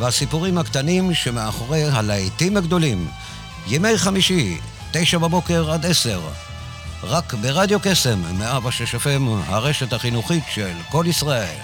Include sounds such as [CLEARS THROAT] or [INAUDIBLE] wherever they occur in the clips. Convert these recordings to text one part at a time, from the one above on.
והסיפורים הקטנים שמאחורי הלהיטים הגדולים. ימי חמישי, תשע בבוקר עד עשר. רק ברדיו קסם, 106 FM, הרשת החינוכית של כל ישראל.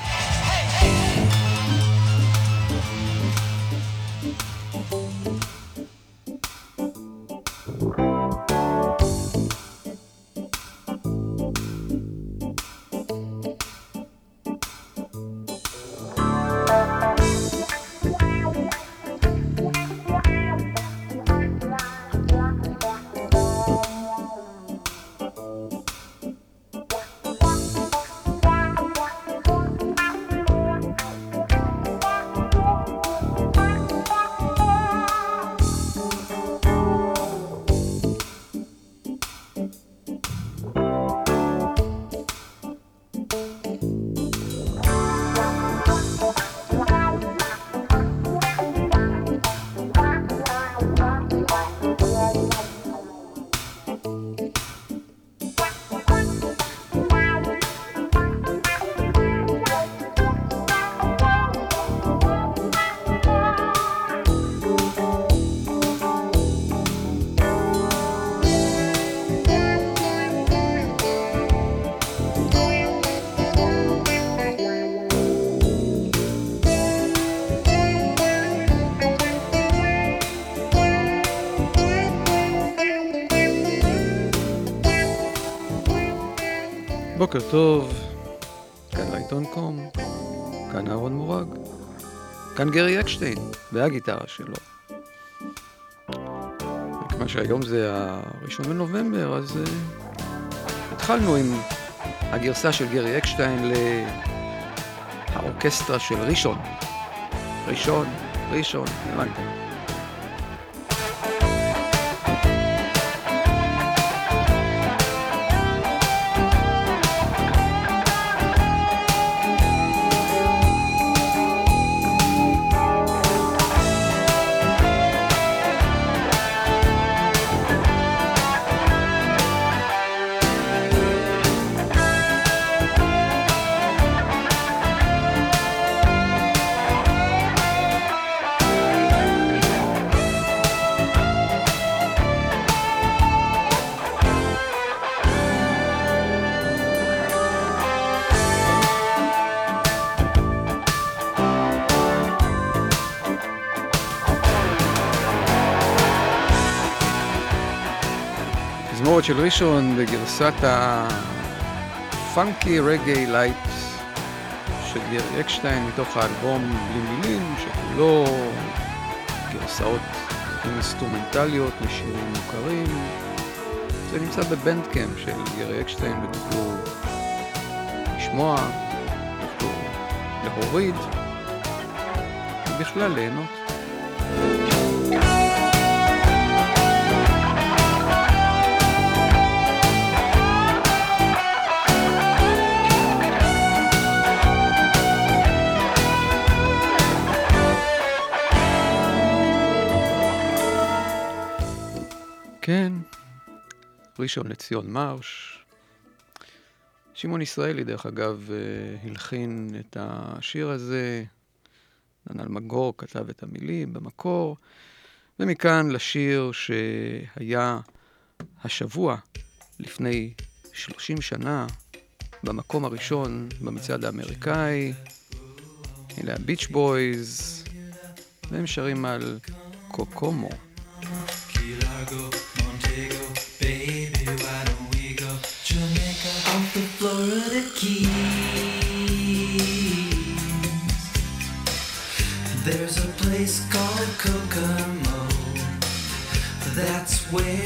בוקר טוב, כאן לעיתון קום, כאן אהרון מורג, כאן גרי אקשטיין והגיטרה שלו. מכיוון שהיום זה הראשון בנובמבר, אז uh, התחלנו עם הגרסה של גרי אקשטיין לאורקסטרה של ראשון. ראשון, ראשון, הבנתם. של ראשון בגרסת ה funky reggae light של גרי אקשטיין מתוך האלבום בלי מילים שכולו גרסאות אינסטרומנטליות לשירים מוכרים. זה נמצא ב Bandcamp של גרי אקשטיין ותוכלו לשמוע, תוכלו להוריד ובכלל ליהנות. ראשון לציון מרש. שמעון ישראלי, דרך אגב, אה, הלחין את השיר הזה. דן אלמגור כתב את המילים במקור. ומכאן לשיר שהיה השבוע, לפני 30 שנה, במקום הראשון במצעד האמריקאי. אלה הביץ' בויז, והם שרים על קוקומו. Florida Keys. There's a place called Kokomo. That's where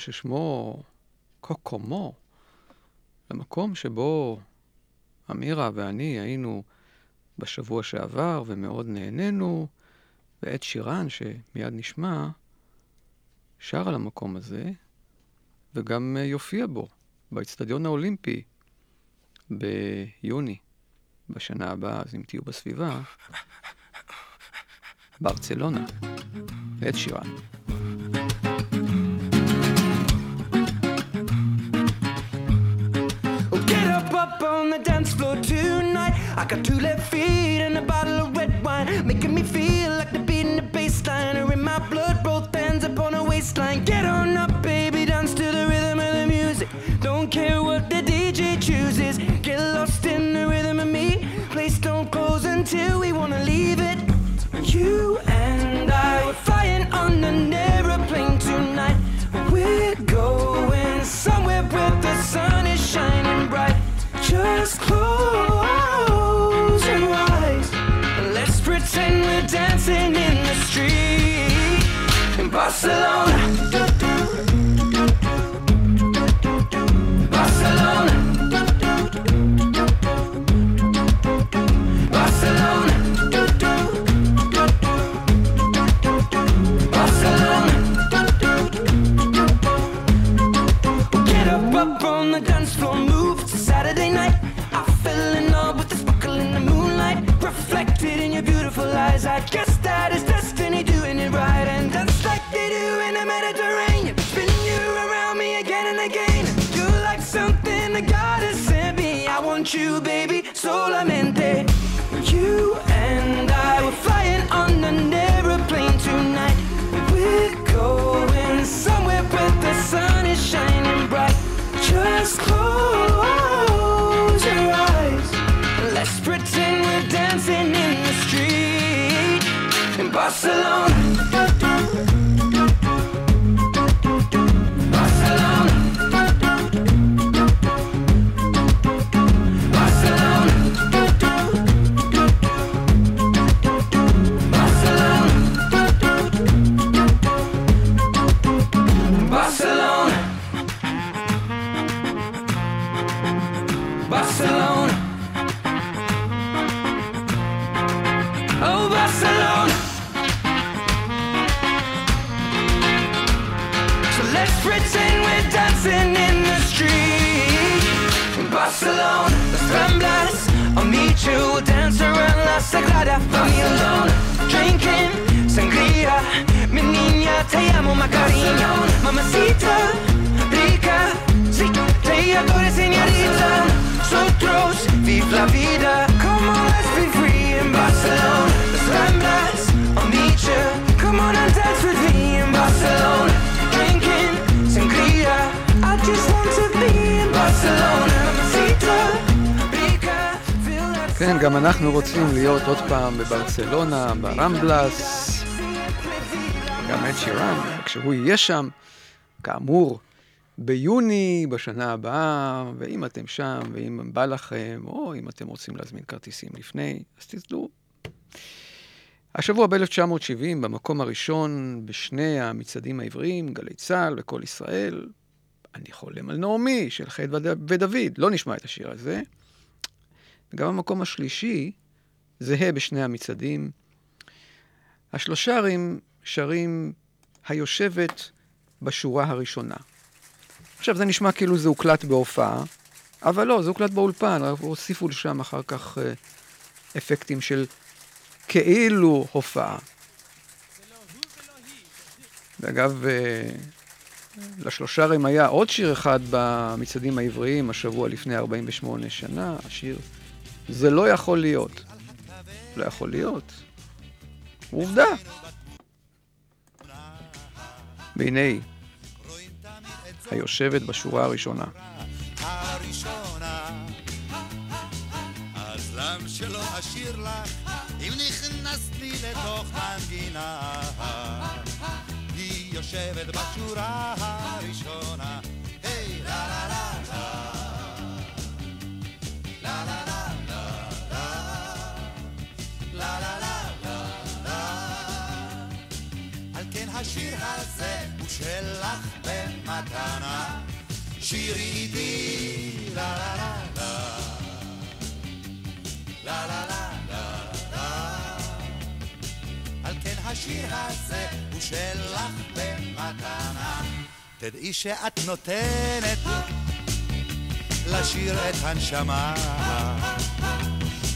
ששמו קוקומו, למקום שבו אמירה ואני היינו בשבוע שעבר ומאוד נהנינו, ואת שירן, שמיד נשמע, שר על המקום הזה, וגם אה, יופיע בו, באצטדיון האולימפי, ביוני, בשנה הבאה, אז אם תהיו בסביבה, ברצלונה, את שירן. up on the dance floor tonight. I got two left feet and a bottle of red wine, making me feel like the beat in the bassline are in my blood. Both hands upon a waistline. Get on up, baby, dance to the rhythm of the music. Don't care what the DJ chooses. Get lost in the rhythm of me. Place don't close until we wanna leave it. You and I were flying on an aeroplane tonight. We're going somewhere where the sun is shining bright. Just close your eyes let's pretend we're dancing in the street in Barcelona. you, baby. שם, כאמור, ביוני בשנה הבאה, ואם אתם שם, ואם בא לכם, או אם אתם רוצים להזמין כרטיסים לפני, אז תדעו. השבוע ב-1970, במקום הראשון בשני המצעדים העבריים, גלי צה"ל וקול ישראל, אני חולם על נעמי של חטא וד- ודוד, לא נשמע את השיר הזה. וגם המקום השלישי זהה בשני המצעדים. השלושרים שרים היושבת בשורה הראשונה. עכשיו, זה נשמע כאילו זה הוקלט בהופעה, אבל לא, זה הוקלט באולפן, הוסיפו לשם אחר כך אה, אפקטים של כאילו הופעה. ואגב, אה, לשלושרים היה עוד שיר אחד במצעדים העבריים השבוע לפני 48 שנה, השיר זה לא יכול להיות. לא יכול להיות. עובדה. והנה היא, היושבת בשורה הראשונה. הראשונה. אשיר יושבת בשורה הראשונה. שירי איתי, לה לה לה לה. לה לה לה לה לה. על כן השיר הזה הוא שלך במתנה. תדעי שאת נותנת לשיר את הנשמה.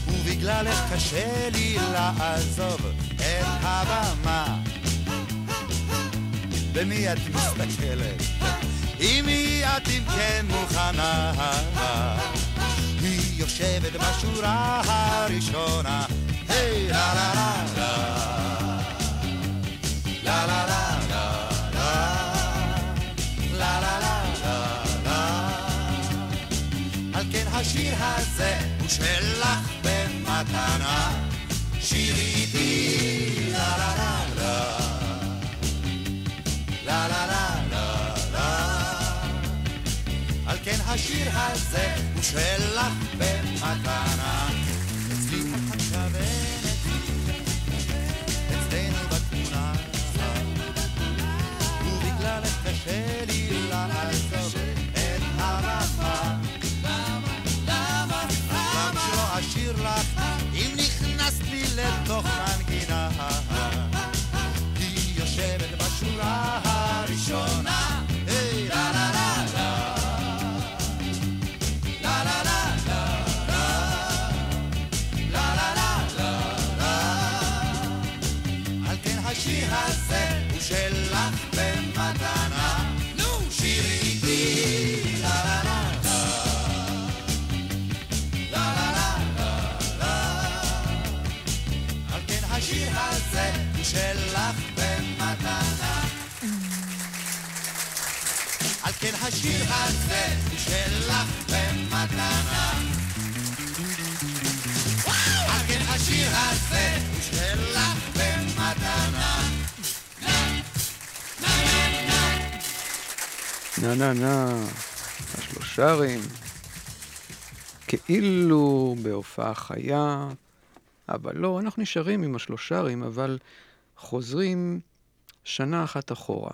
ובגללך קשה לי לעזוב את הבמה. במי את מסתכלת? עם מי את אם כן מוכנה? היא יושבת בשורה הראשונה. היי, לה לה לה לה. לה לה לה כן השיר הזה הוא שלך במתנה. שירי איתי, לה לה. לה לה לה לה השיר הזה הוא שלך במתנה. אצלי את מכוונת, אצלנו בתמונה. ובגללך קשה לי לעזוב את הרמה. למה שלא אשיר לך אם נכנסת לי לתוך השיר הזה שלך במתנה. כן השיר הזה שלך במתנה. נה נה נה, השלושרים, כאילו בהופעה חיה, אבל לא, אנחנו נשארים עם השלושרים, אבל חוזרים שנה אחת אחורה.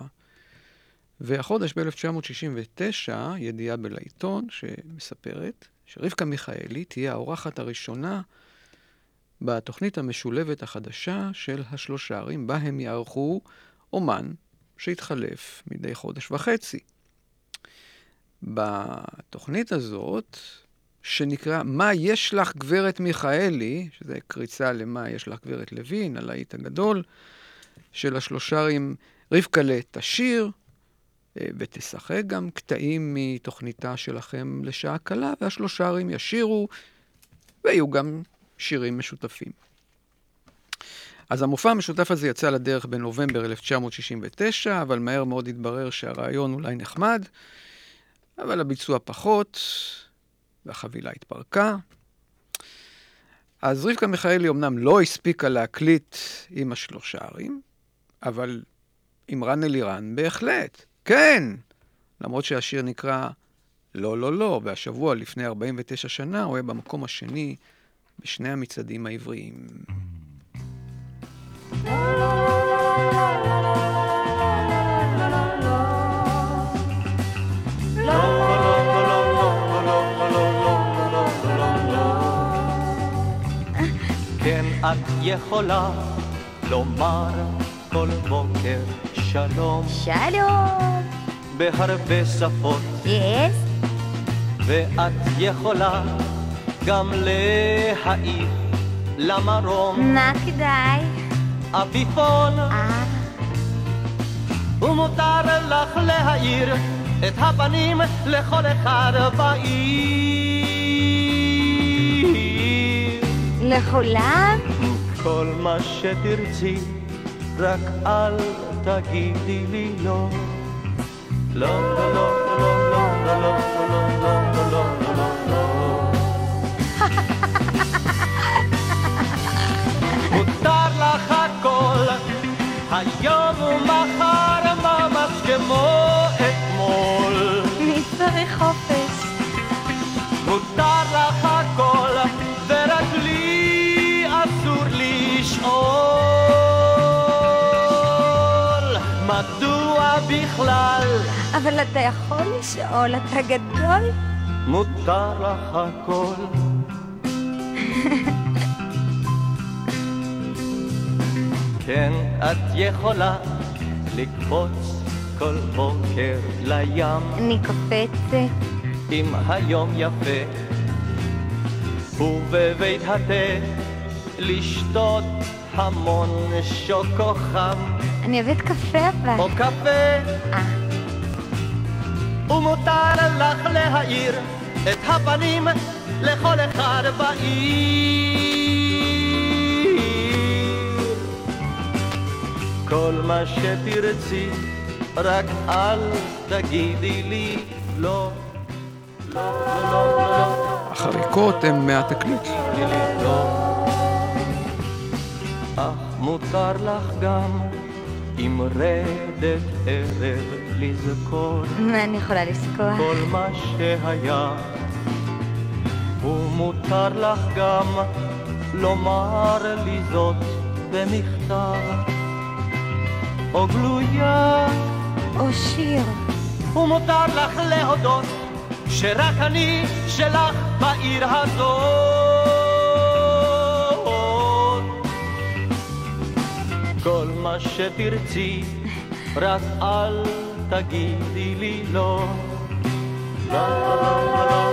והחודש ב-1969, ידיעה בלעיתון שמספרת שרבקה מיכאלי תהיה האורחת הראשונה בתוכנית המשולבת החדשה של השלושרים, בה הם יערכו אומן שהתחלף מדי חודש וחצי. בתוכנית הזאת שנקרא "מה יש לך גברת מיכאלי", שזה קריצה ל"מה יש לך גברת לוין", הלהיט הגדול, של השלושרים רבקלה תשיר, ותשחק גם קטעים מתוכניתה שלכם לשעה קלה, והשלושרים ישירו, ויהיו גם שירים משותפים. אז המופע המשותף הזה יצא לדרך בנובמבר 1969, אבל מהר מאוד התברר שהרעיון אולי נחמד, אבל הביצוע פחות, והחבילה התפרקה. אז רבקה מיכאלי אמנם לא הספיקה להקליט עם השלושה ערים, אבל עם רן אלירן בהחלט, כן! למרות שהשיר נקרא לא, לא, לא, והשבוע לפני 49 שנה הוא היה במקום השני בשני המצעדים העבריים. כן, את יכולה לומר כל בוקר שלום שלום. בהרבה שפות, יס? ואת יכולה גם להעיף למרום מה כדאי? עפיפון, אה, ומותר לך להאיר את הפנים לכל אחד בעיר. לכולם? כל מה שתרצי, רק אל תגידי לי לא. לא, לא, לא, לא, לא, לא, לא, לא, לא, לא, לא, לא, לא, לא. מותר לך הכל, היום ומחר ממש כמו אתמול. מי צריך חופש? בכלל אבל אתה יכול לשאול, אתה גדול? מותר לך הכל? [LAUGHS] כן, את יכולה לקפוץ כל בוקר לים. אני קופצת. אם היום יפה, ובבית התה לשתות המון שוקו חם אני אוהבת קפה אבל. או קפה, אה, ומותר לך להאיר את הפנים לכל אחד בעיר. כל מה שתרצי, רק אל תגידי לי לא. לא, לא, לא, לא. החריקות הן מהתקליט. לי לא. אך מותר לך גם עם רדת ערב לזכור אני יכולה לזכור? כל מה שהיה ומותר לך גם לומר לי זאת במכתב או גלויה או שיר. ומותר לך להודות שרק אני שלך בעיר הזאת. מה שתרצי, רק אל תגידי לי לא. לא, לא, לא, לא,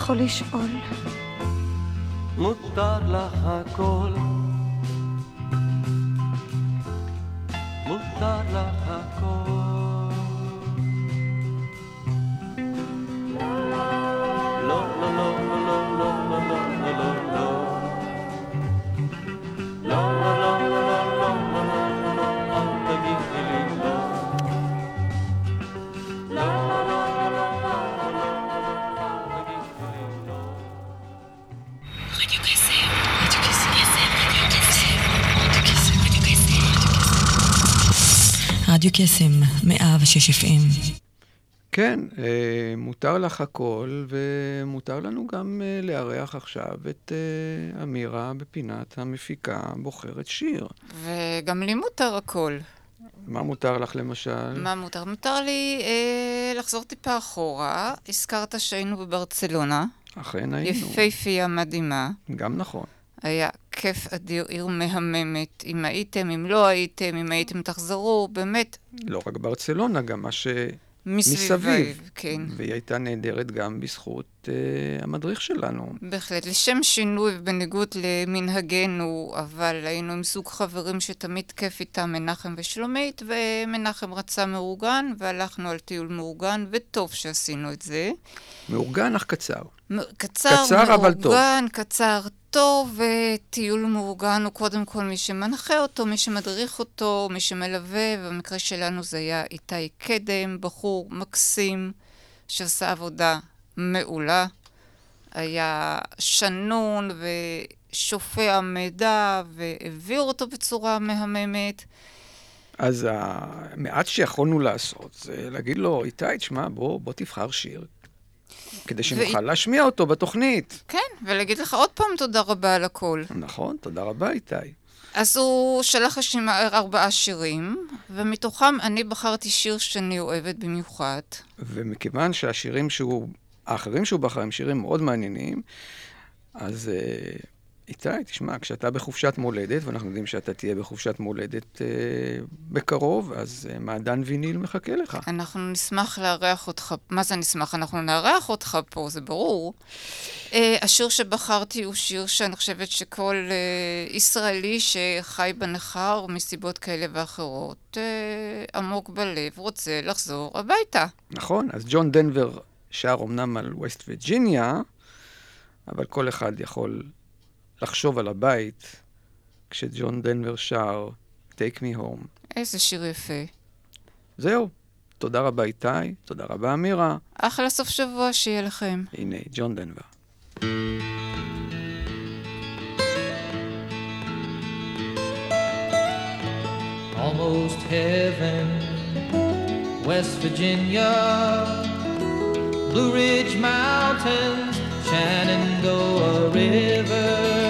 יכול לשאול. מותר לך הכל? מותר לך רדיו קסם, 106 FM. כן, אה, מותר לך הכל, ומותר לנו גם אה, לארח עכשיו את אה, אמירה בפינת המפיקה בוחרת שיר. וגם לי מותר הכל. מה מותר לך למשל? מה מותר? מותר לי אה, לחזור טיפה אחורה. הזכרת שהיינו בברצלונה. אכן היינו. יפייפייה מדהימה. גם נכון. היה כיף אדיר, עיר מהממת. אם הייתם, אם לא הייתם, אם הייתם תחזרו, באמת, לא רק ברצלונה, גם מה ש... מסביב. כן. והיא הייתה נהדרת גם בזכות אה, המדריך שלנו. בהחלט. לשם שינוי, בניגוד למנהגנו, אבל היינו עם סוג חברים שתמיד כיף איתם, מנחם ושלומית, ומנחם רצה מאורגן, והלכנו על טיול מאורגן, וטוב שעשינו את זה. מאורגן אך קצר. קצר, קצר, אבל טוב. מאורגן, קצר, טוב, וטיול מאורגן הוא קודם כל מי שמנחה אותו, מי שמדריך אותו, מי שמלווה, ובמקרה שלנו זה היה איתי קדם, בחור מקסים, שעשה עבודה מעולה. היה שנון ושופע מידע, והעביר אותו בצורה מהממת. אז המעט שיכולנו לעשות זה להגיד לו, איתי, תשמע, בוא, בוא תבחר שיר, כדי שנוכל להשמיע אותו בתוכנית. כן, ולהגיד לך עוד פעם תודה רבה על הכל. נכון, תודה רבה, איתי. אז הוא שלח רשימה ארבעה שירים, ומתוכם אני בחרתי שיר שאני אוהבת במיוחד. ומכיוון שהשירים שהוא, האחרים שהוא בחר הם שירים מאוד מעניינים, אז אה, איתי, תשמע, כשאתה בחופשת מולדת, ואנחנו יודעים שאתה תהיה בחופשת מולדת אה, בקרוב, אז אה, מעדן ויניל מחכה לך. אנחנו נשמח לארח אותך, מה זה נשמח? אנחנו נארח אותך פה, זה ברור. Uh, השיר שבחרתי הוא שיר שאני חושבת שכל uh, ישראלי שחי בנכר מסיבות כאלה ואחרות, uh, עמוק בלב, רוצה לחזור הביתה. נכון, אז ג'ון דנבר שר אמנם על ווסט וירג'יניה, אבל כל אחד יכול לחשוב על הבית כשג'ון דנבר שר Take Me Home. איזה שיר יפה. זהו, תודה רבה איתי, תודה רבה אמירה. אחלה סוף שבוע שיהיה לכם. הנה, ג'ון דנבר. almost heaven. West Virginia, Blue Ridge Mountains, Shenandoah River.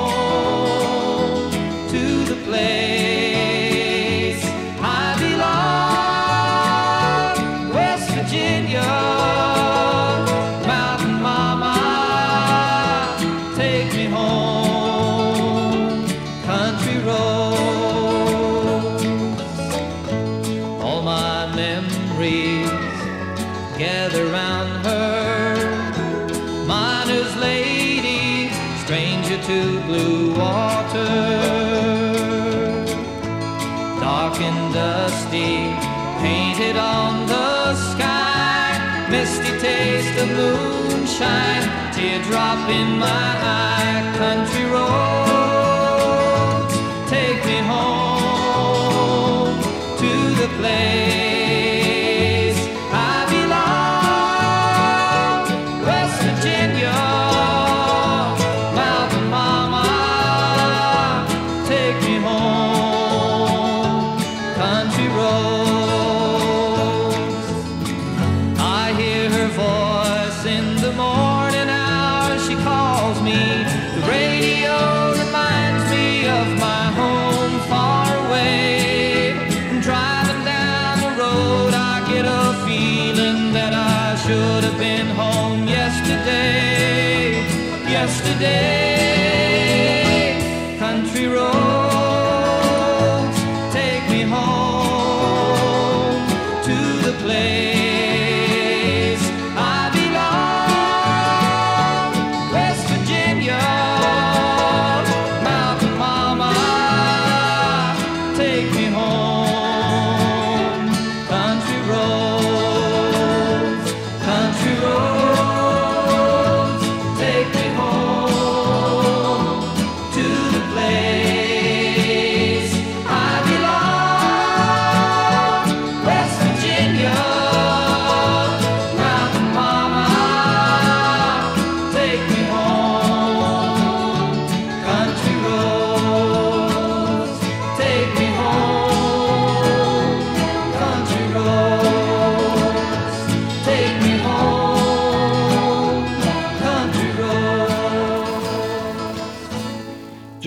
dusty, painted on the sky, misty taste of moonshine, teardrop in my eye, country roads,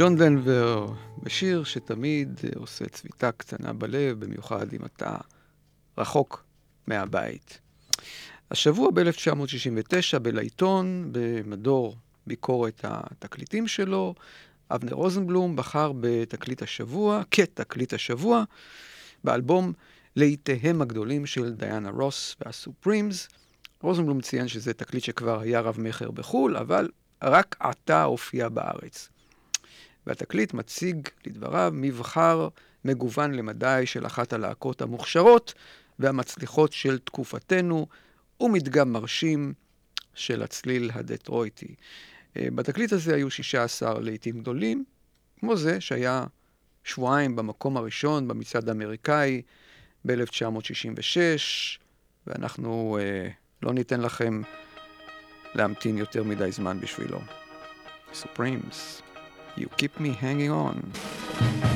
ג'ון דנבר, בשיר שתמיד עושה צביטה קטנה בלב, במיוחד אם אתה רחוק מהבית. השבוע ב-1969 בלעיתון, במדור ביקורת התקליטים שלו, אבנר רוזנבלום בחר בתקליט השבוע, כתקליט השבוע, באלבום לעיתיהם הגדולים של דיאנה רוס והסופרימס. רוזנבלום ציין שזה תקליט שכבר היה רב-מכר בחו"ל, אבל רק עתה הופיע בארץ. והתקליט מציג, לדבריו, מבחר מגוון למדי של אחת הלהקות המוכשרות והמצליחות של תקופתנו, ומדגם מרשים של הצליל הדטרויטי. אה, בתקליט הזה היו 16 לעיתים גדולים, כמו זה שהיה שבועיים במקום הראשון במצעד האמריקאי ב-1966, ואנחנו אה, לא ניתן לכם להמתין יותר מדי זמן בשבילו. Supremes, you keep me hanging on.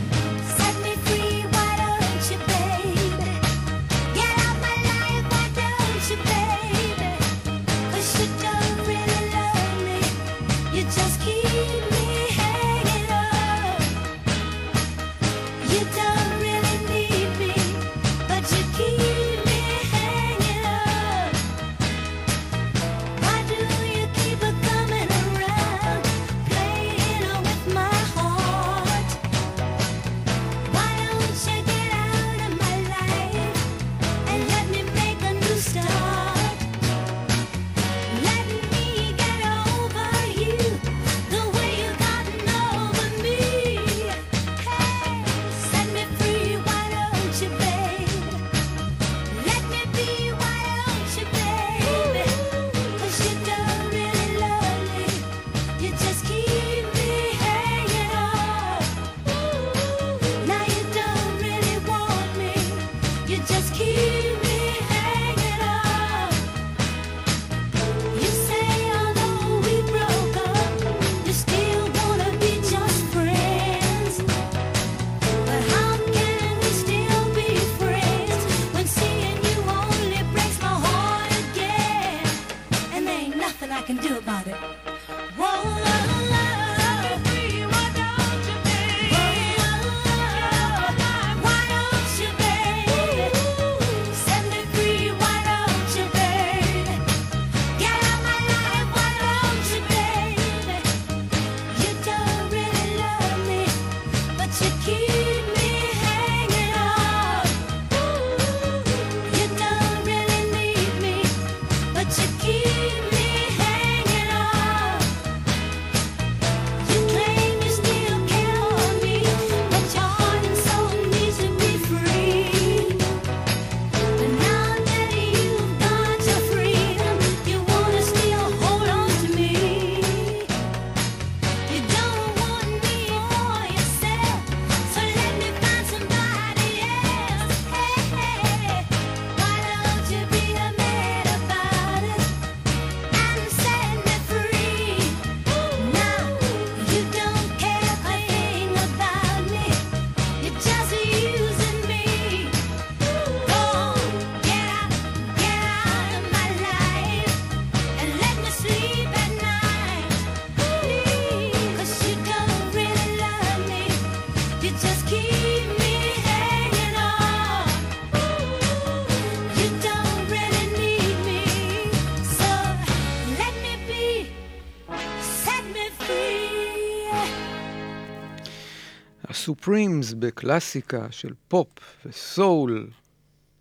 הסופרימס בקלאסיקה של פופ וסול,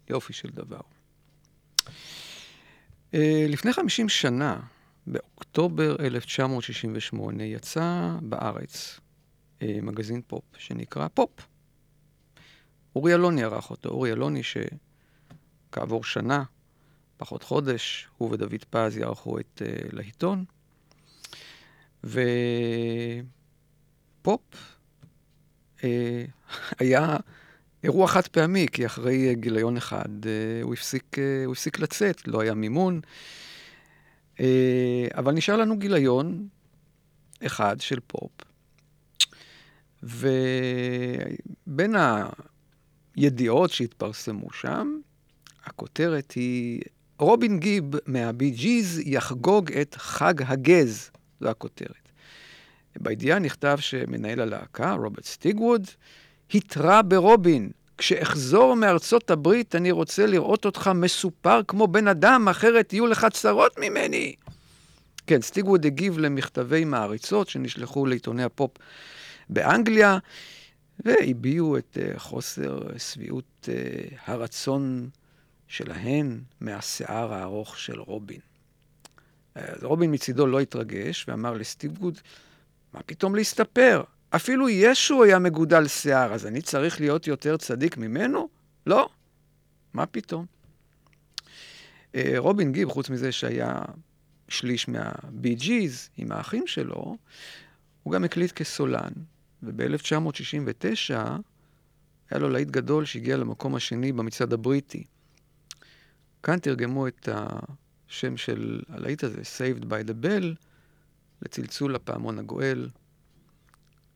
יופי של דבר. אה, לפני 50 שנה, באוקטובר 1968, יצא בארץ אה, מגזין פופ שנקרא פופ. אורי אלוני ערך אותו, אורי אלוני שכעבור שנה, פחות חודש, הוא ודוד פז יערכו את אה, לעיתון. ופופ [LAUGHS] היה אירוע חד פעמי, כי אחרי אה, גיליון אחד אה, הוא הפסיק, אה, הוא הפסיק לצאת, לא היה מימון. אה, אבל נשאר לנו גיליון אחד של פופ. ובין הידיעות שהתפרסמו שם, הכותרת היא רובין גיב מהבי ג'יז יחגוג את חג הגז, זו הכותרת. בידיעה נכתב שמנהל הלהקה, רוברט סטיגווד, התרה ברובין, כשאחזור מארצות הברית אני רוצה לראות אותך מסופר כמו בן אדם, אחרת יהיו לך צרות ממני. כן, סטיגווד הגיב למכתבי מעריצות שנשלחו לעיתוני הפופ באנגליה, והביעו את אה, חוסר שביעות אה, הרצון שלהן מהשיער הארוך של רובין. רובין מצידו לא התרגש ואמר לסטיגווד, מה פתאום להסתפר? אפילו ישו היה מגודל שיער, אז אני צריך להיות יותר צדיק ממנו? לא. מה פתאום? אה, רובין גיב, חוץ מזה שהיה שליש מהבי ג'יז עם האחים שלו, הוא גם הקליט כסולן, וב-1969 היה לו להיט גדול שהגיע למקום השני במצעד הבריטי. כאן תרגמו את השם של הלהיט הזה, Saved by the Bell, לצלצול הפעמון הגואל.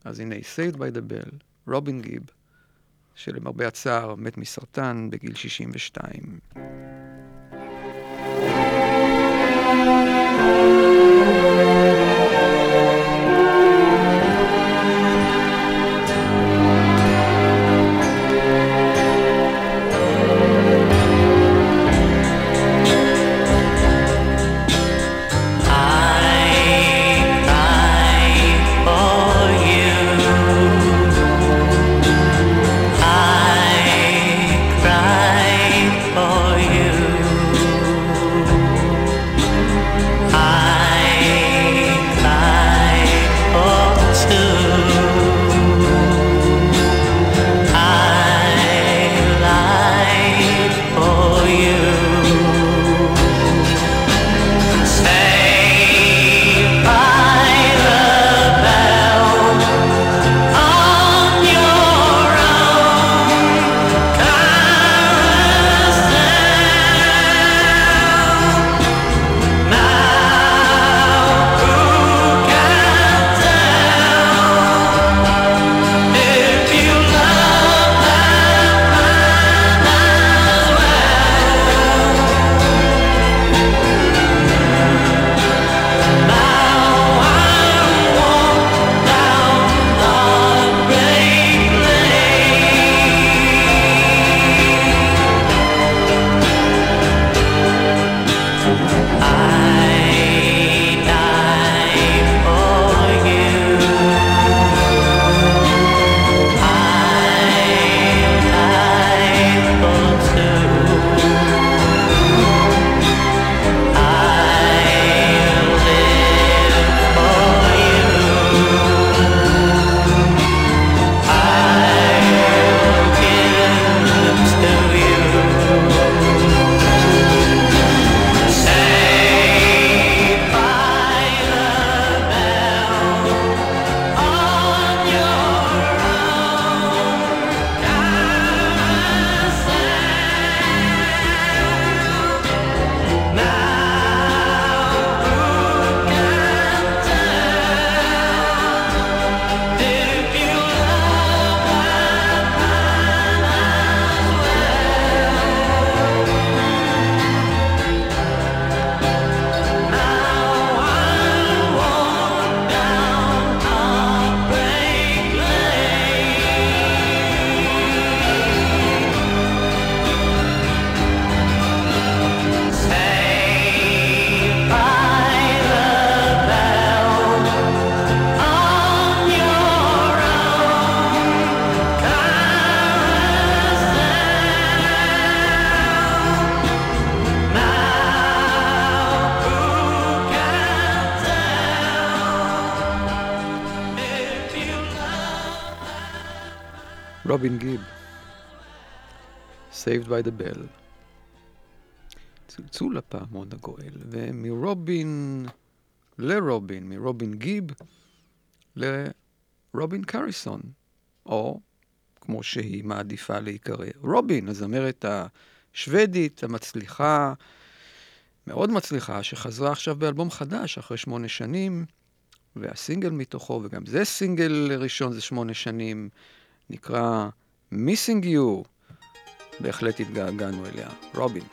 אז הנה, Saved by the Bell, רובין גיב, שלמרבה הצער מת מסרטן בגיל 62. By the Bell. צלצול הפעמון הגואל, ומרובין לרובין, מרובין גיב לרובין קריסון, או כמו שהיא מעדיפה להיקרא, רובין, הזמרת השוודית המצליחה, מאוד מצליחה, שחזרה עכשיו באלבום חדש אחרי שמונה שנים, והסינגל מתוכו, וגם זה סינגל ראשון זה שמונה שנים, נקרא Missing You. בהחלט התגעגענו אליה. רובין.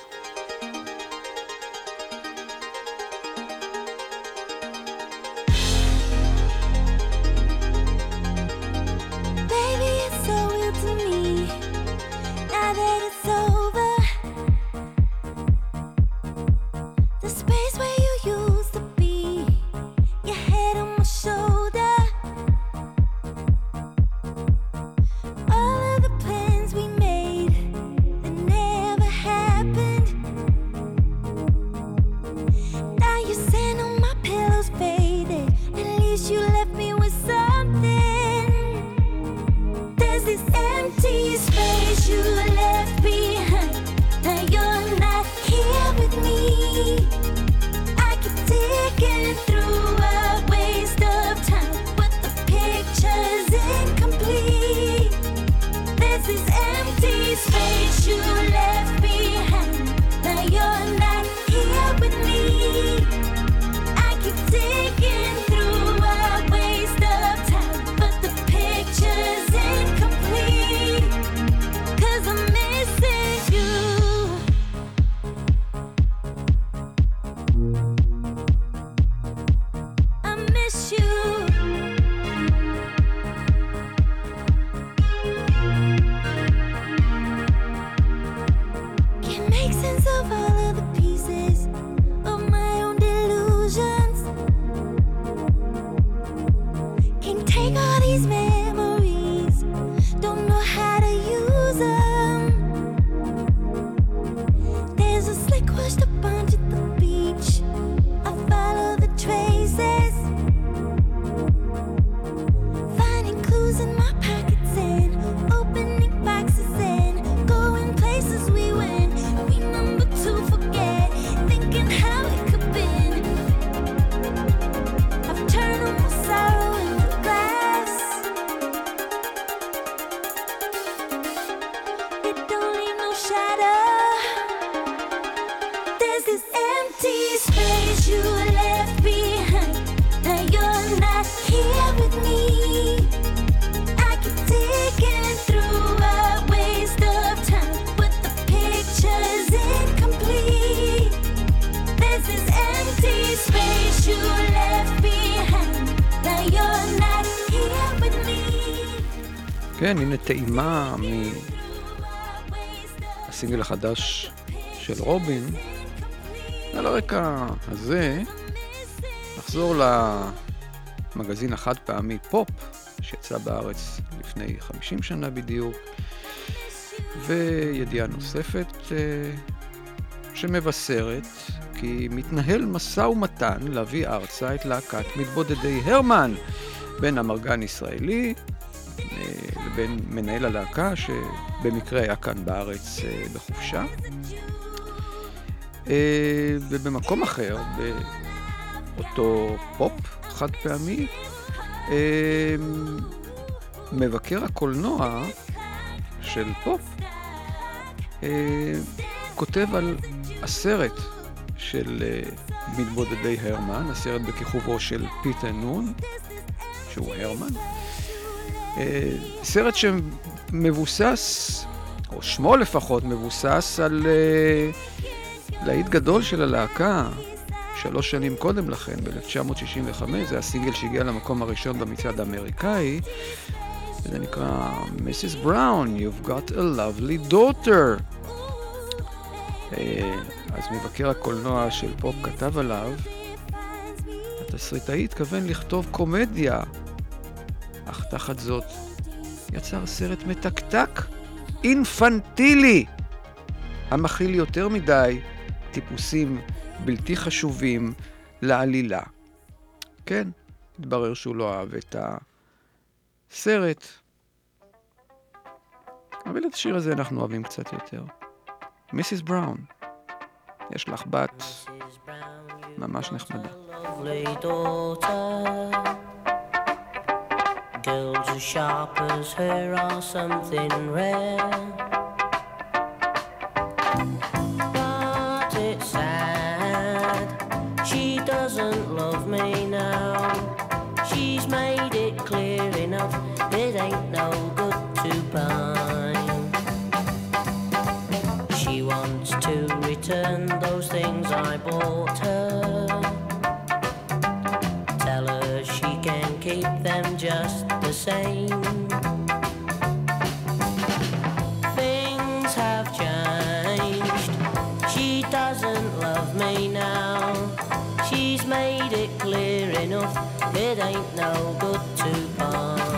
squeeze me של רובין. על הרקע הזה, נחזור למגזין החד פעמי פופ, שיצא בארץ לפני 50 שנה בדיוק, וידיעה נוספת אה, שמבשרת כי מתנהל משא ומתן להביא ארצה את להקת מתבודדי הרמן בין אמרגן ישראלי אה, לבין מנהל הלהקה, שבמקרה היה כאן בארץ אה, בחופשה. אה, ובמקום אחר, באותו פופ חד פעמי, אה, מבקר הקולנוע של פופ אה, כותב על הסרט של מתבודדי הרמן, הסרט בכיכובו של פיטר נון, שהוא הרמן. סרט שמבוסס, או שמו לפחות, מבוסס על להיט גדול של הלהקה, שלוש שנים קודם לכן, ב-1965, זה הסינגל שהגיע למקום הראשון במצעד האמריקאי, וזה נקרא Mrs. Brown, You've got a lovely daughter. אה, אז מבקר הקולנוע של פופ כתב עליו, התסריטאי התכוון לכתוב קומדיה, אך תחת זאת יצר סרט מתקתק, אינפנטילי, המכיל יותר מדי טיפוסים בלתי חשובים לעלילה. כן, התברר שהוא לא אהב את הסרט, אבל את השיר הזה אנחנו אוהבים קצת יותר. מיסיס בראון, יש לך בת ממש נחמדה. Girls as sharp as her are something rare. Those things I bought her. Tell her she can keep them just the same. Things have changed. She doesn't love me now. She's made it clear enough. It ain't no good to pine.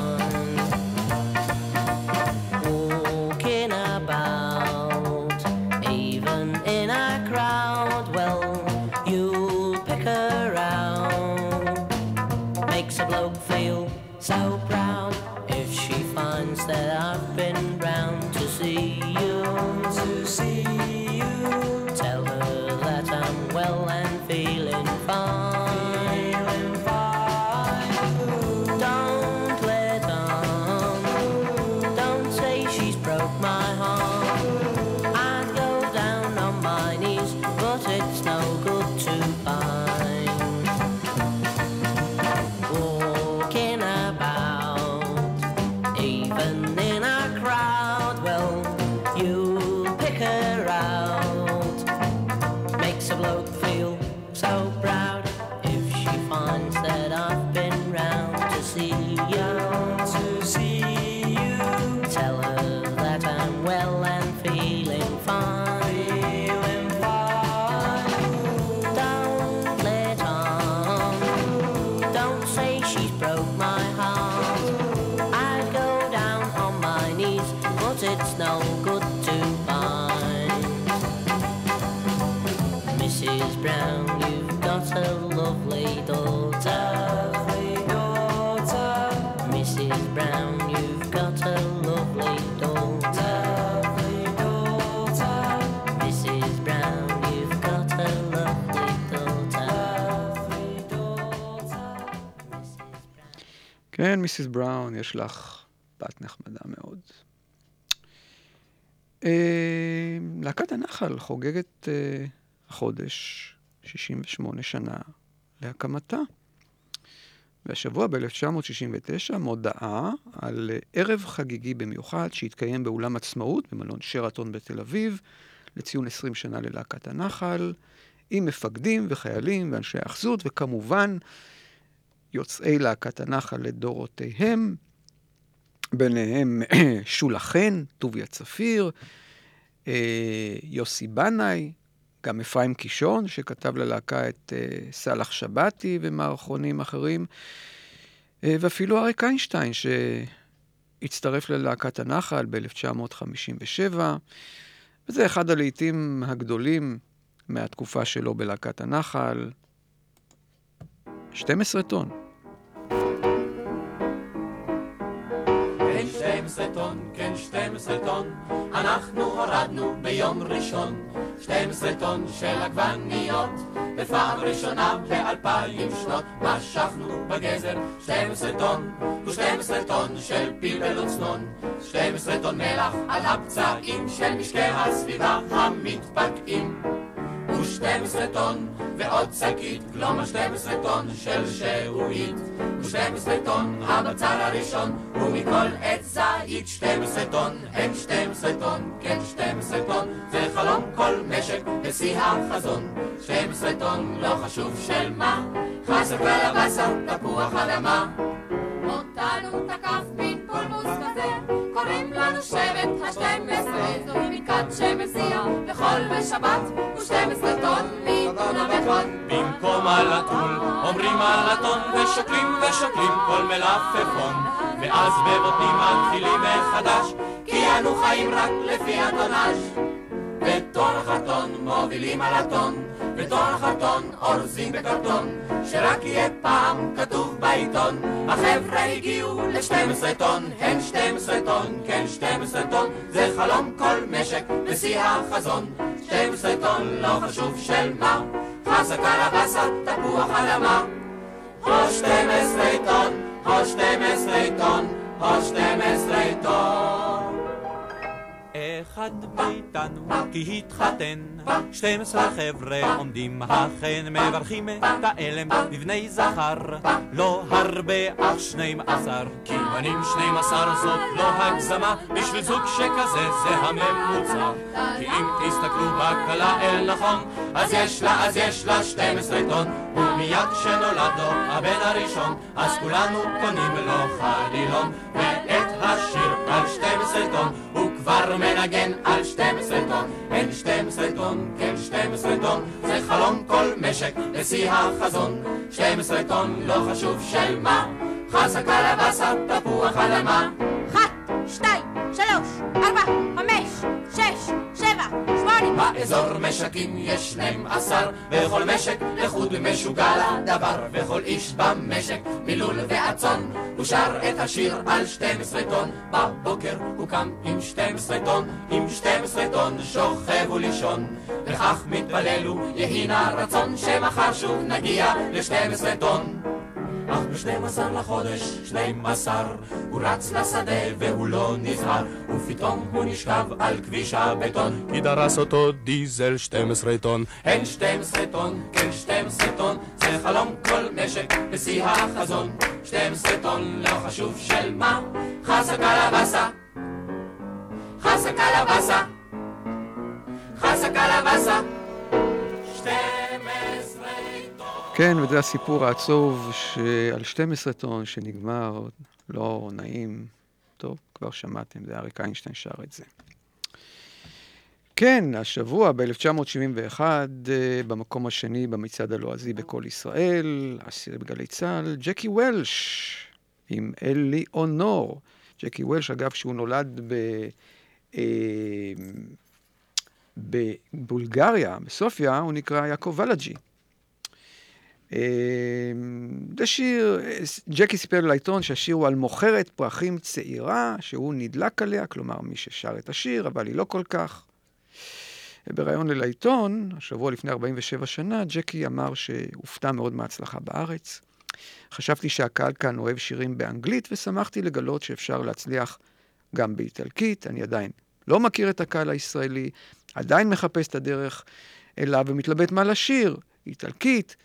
כן, מיסיס בראון, יש לך בת נחמדה מאוד. אה, להקת הנחל חוגגת אה, החודש 68 שנה להקמתה. והשבוע ב-1969 מודעה על אה, ערב חגיגי במיוחד שהתקיים באולם עצמאות במלון שרתון בתל אביב לציון 20 שנה ללהקת הנחל, עם מפקדים וחיילים ואנשי האחזות, וכמובן יוצאי להקת הנחל לדורותיהם. ביניהם [CLEARS THROAT] שולה חן, טוביה צפיר, אה, יוסי בנאי, גם אפרים קישון, שכתב ללהקה את אה, סאלח שבתי ומערכונים אחרים, אה, ואפילו אריק איינשטיין, שהצטרף ללהקת הנחל ב-1957, וזה אחד הלעיתים הגדולים מהתקופה שלו בלהקת הנחל. 12 טון. כן 12 טון, כן 12 טון, אנחנו הורדנו ביום ראשון. 12 טון של עגבניות, בפעם ראשונה באלפיים שנות משכנו בגזר. 12 טון, ו-12 טון של פלפל וצנון. 12 טון מלח על הפצעים של משקי הסביבה המתפקעים 12 טון ועוד שקית, כלומר 12 טון של שירועית. ו-12 טון הבצר הראשון, ומכל עץ זית 12 טון, הם 12 טון, כן 12 טון, זה חלום כל משק בשיא החזון. 12 טון, לא חשוב של מה, חסר כלל הבשר, תפוח אדמה. אותנו תקף מין פולמוס כזה, קוראים לנו שבט ה-12 זוהים. שמסיע לחול ושבת ושתים עשרה טון לעיתון המכון במקום הלטון אומרים הלטון ושוקלים ושוקלים כל מלפפון ואז בבוטנים מתחילים מחדש כי אנו חיים רק לפי הטונש בתור החרטון מובילים על הטון בתור החרטון אורזים בקרטון שרק יהיה פעם כתוב בעיתון. החבר'ה הגיעו ל-12 טון הן 12 טון, כן 12 טון זה חלום כל משק בשיא החזון. 12 טון לא חשוב של מה חסה קלבסה תפוח אדמה. או 12 טון, או 12 טון, או 12 טון אחד מאיתנו כי התחתן, 12 חבר'ה עומדים החן, מברכים את האלם בבני זכר, לא הרבה אך 12. כי בנים 12 זאת לא הגזמה, בשביל זוג שכזה זה הממוצע. כי אם תסתכלו בכלה אל נכון, אז יש לה, אז יש לה 12 טון, ומיד כשנולד לו הבן הראשון, אז כולנו קונים לו חלילון, הוא כבר מנגן על 12 טון, אין 12 טון, כן 12 טון, זה חלום כל משק לשיא החזון, 12 טון, לא חשוב של מה, חסה קלבסה, תפוח אדמה. באזור משקים יש 12, וכל משק לחוד משוגע לדבר, וכל איש במשק מלול ועד צאן, הוא שר את השיר על 12 טון, בבוקר הוא קם עם 12 טון, עם 12 טון שוכב ולישון, וכך מתפלל הוא יהי נא רצון, שמחר שוב נגיע ל-12 טון. אך ב-12 לחודש, 12, הוא רץ לשדה והוא לא נזהר, ופתאום הוא נשכב על כביש הבטון. כי דרס אותו דיזל 12 טון. הן 12 טון, כן 12 טון, זה חלום כל משק בשיא החזון. 12 טון, לא חשוב של מה, חסה קלבסה, חסה קלבסה, חסה קלבסה. 12 כן, וזה הסיפור העצוב על 12 טון שנגמר, לא נעים. טוב, כבר שמעתם, זה אריק איינשטיין שר את זה. כן, השבוע ב-1971, במקום השני במצעד הלועזי בקול ישראל, אסיר בגלי צה"ל, ג'קי וולש עם אלי אונור. ג'קי וולש, אגב, שהוא נולד ב... אה, בבולגריה, בסופיה, הוא נקרא יעקב ולג'י. זה שיר, ג'קי סיפר לעיתון שהשיר הוא על מוכרת פרחים צעירה, שהוא נדלק עליה, כלומר מי ששר את השיר, אבל היא לא כל כך. בריאיון לעיתון, השבוע לפני 47 שנה, ג'קי אמר שהופתע מאוד מההצלחה בארץ. חשבתי שהקהל כאן אוהב שירים באנגלית, ושמחתי לגלות שאפשר להצליח גם באיטלקית. אני עדיין לא מכיר את הקהל הישראלי, עדיין מחפש את הדרך אליו ומתלבט מה לשיר, איטלקית,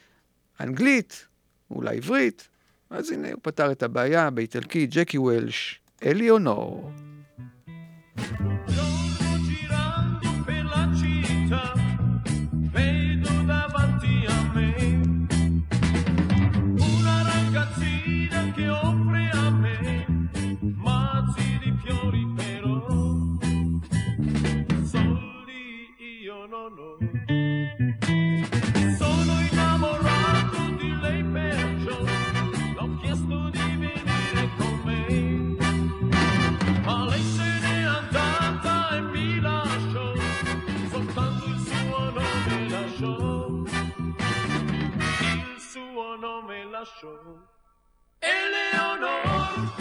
אנגלית, אולי עברית. אז הנה, הוא פתר את הבעיה באיטלקית, ג'קי וולש, אליונור. vedo control. Eleanor.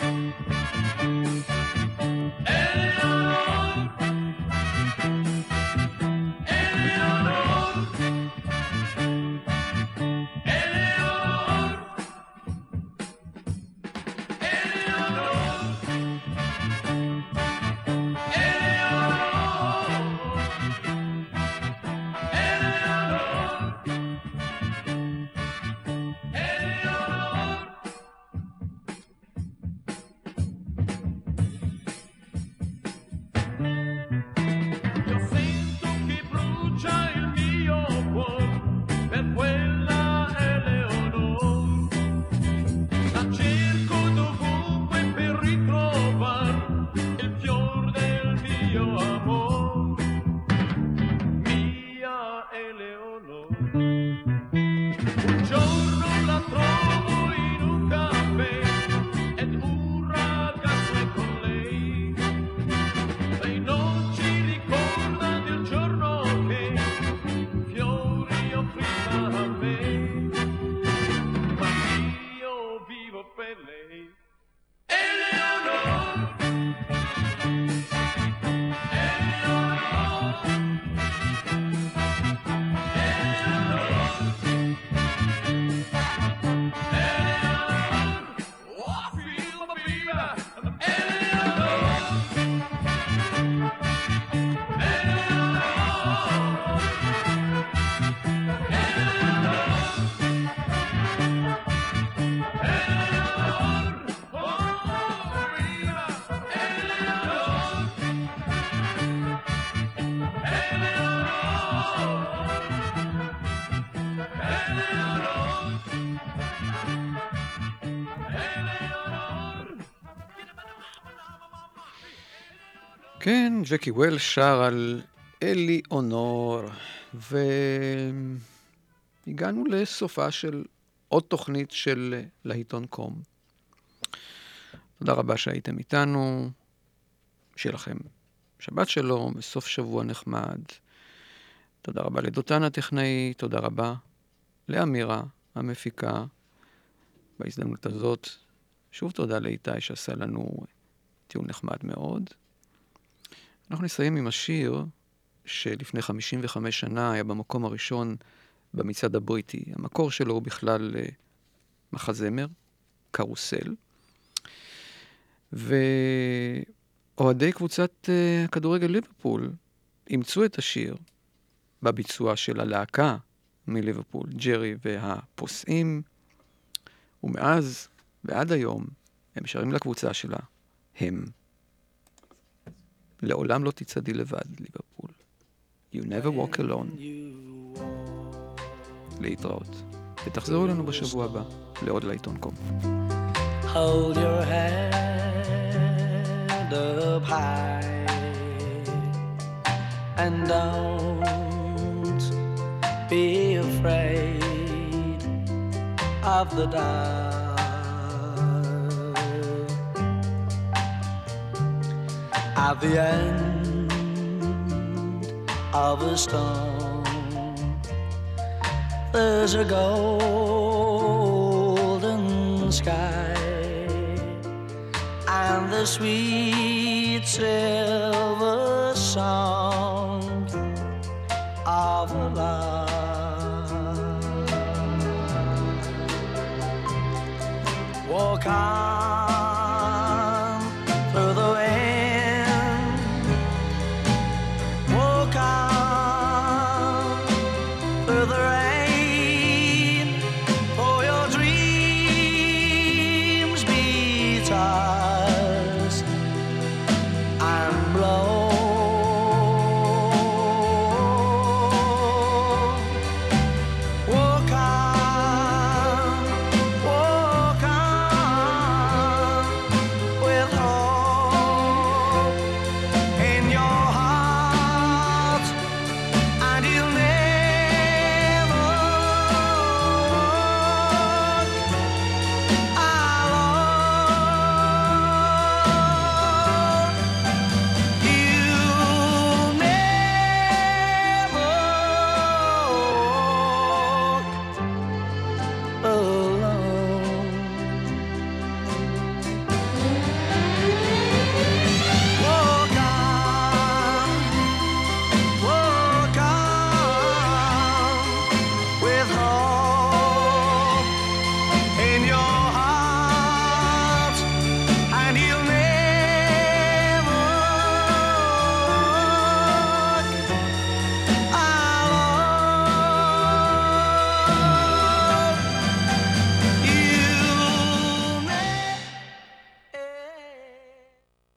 Eleanor. ג'קי וויל שר על אלי אונור, והגענו לסופה של עוד תוכנית של להיטון קום. תודה רבה שהייתם איתנו, שיהיה לכם שבת שלום וסוף שבוע נחמד. תודה רבה לדותן הטכנאי, תודה רבה לאמירה המפיקה. בהזדמנות הזאת, שוב תודה לאיתי שעשה לנו טיעון נחמד מאוד. אנחנו נסיים עם השיר שלפני 55 שנה היה במקום הראשון במצעד הבריטי. המקור שלו הוא בכלל אה, מחזמר, קרוסל. ואוהדי קבוצת אה, הכדורגל ליברפול אימצו את השיר בביצוע של הלהקה מליברפול, ג'רי והפוסעים, ומאז ועד היום הם שרים לקבוצה שלה, הם. לעולם לא תצעדי לבד, ליברפול. You never walk alone. להתראות. ותחזרו אלינו בשבוע הבא לעוד לעיתון קום. Be afraid of the dark. At the end of a storm, there's a golden sky and the sweet silver sound